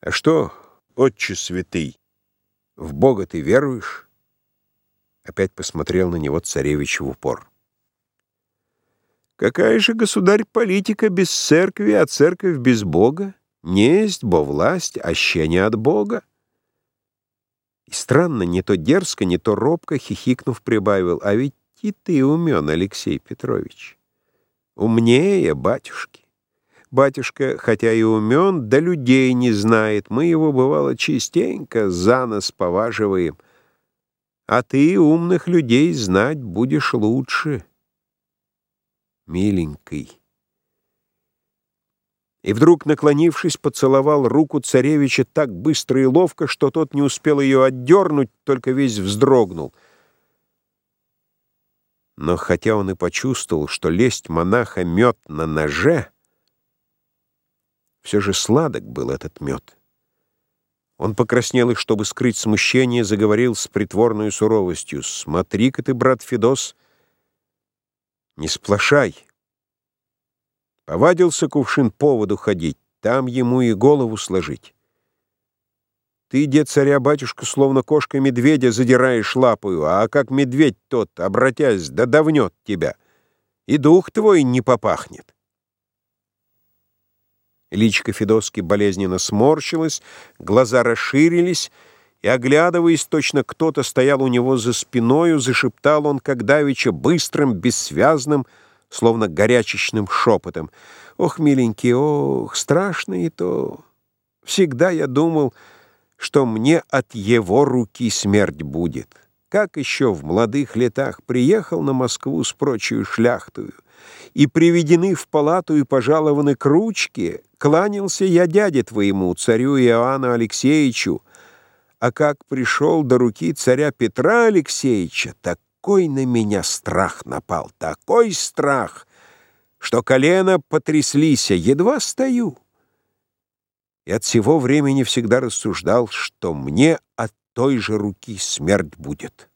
А что, отче святый, в Бога ты веруешь? Опять посмотрел на него царевич в упор. Какая же, государь, политика без церкви, а церковь без Бога? Несть, бо власть, аще не от Бога. И странно, не то дерзко, не то робко, хихикнув, прибавил, а ведь и ты умен, Алексей Петрович. Умнее, батюшки. Батюшка, хотя и умен, да людей не знает. Мы его, бывало, частенько за нос поваживаем. А ты умных людей знать будешь лучше, миленький. И вдруг, наклонившись, поцеловал руку царевича так быстро и ловко, что тот не успел ее отдернуть, только весь вздрогнул. Но хотя он и почувствовал, что лесть монаха мед на ноже, все же сладок был этот мед. Он покраснел и, чтобы скрыть смущение, заговорил с притворной суровостью. «Смотри-ка ты, брат Федос, не сплошай. Повадился кувшин поводу ходить, там ему и голову сложить. Ты, дед царя-батюшка, словно кошка медведя задираешь лапою, а как медведь тот, обратясь, да давнет тебя, и дух твой не попахнет». Личка Федоски болезненно сморщилась, глаза расширились, и, оглядываясь, точно кто-то стоял у него за спиною, зашептал он, как давеча, быстрым, бессвязным, словно горячечным шепотом. «Ох, миленький, ох, страшно и то! Всегда я думал, что мне от его руки смерть будет. Как еще в молодых летах приехал на Москву с прочую шляхтою, и приведены в палату и пожалованы к ручке, кланялся я дяде твоему, царю Иоанну Алексеевичу, а как пришел до руки царя Петра Алексеевича, такой на меня страх напал, такой страх, что колено потряслись, едва стою. И от всего времени всегда рассуждал, что мне от той же руки смерть будет».